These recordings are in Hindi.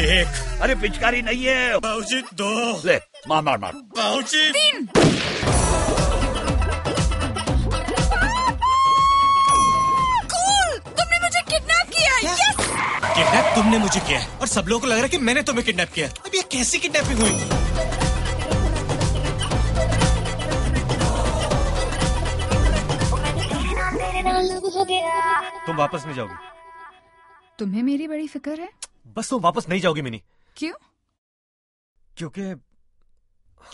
एक। अरे पिचकारी नहीं है। बाबूजी दो। ले मार मार मार। बाबूजी तीन। Cool! तुमने मुझे किडनैप किया यस किडनैप तुमने मुझे किया है। और सब लोगों को लग रहा है कि मैंने तुम्हें किडनैप किया है। अब ये कैसी किडनैपिंग हुई? तुम वापस नहीं जाओगी। तुम्हें मेरी बड़ी फ़िक्र है? बस तुम वापस नहीं जाओगी मिनी। क्यों? क्योंकि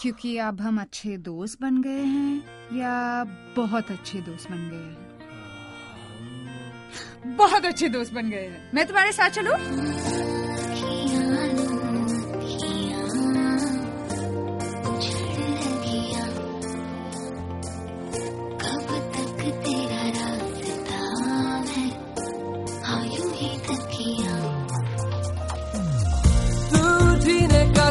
क्योंकि अब हम अच्छे दोस्त बन गए हैं या बहुत अच्छे दोस्त बन गए हैं? बहुत अच्छे दोस्त बन गए हैं। मैं तुम्हारे साथ चलूँ?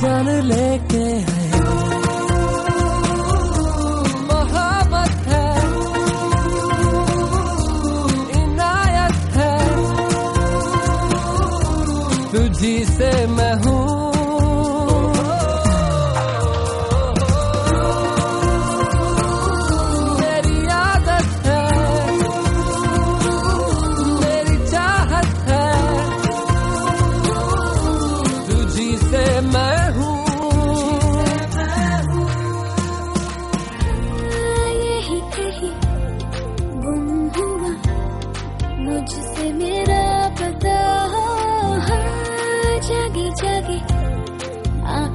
जान लेके है। मोहब्बत है। इनायत है। तुझी से मैं हूँ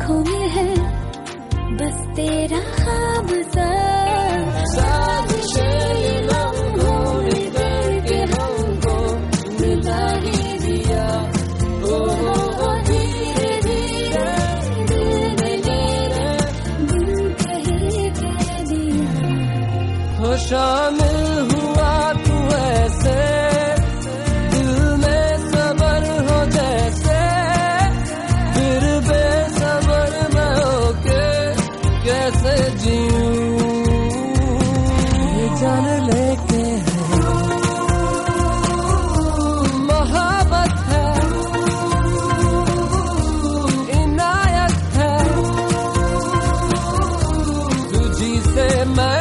आँखों में है बस तेरा साजिशें ये ये लेते है। मोहब्बत है इनायत है। तुझी से मैं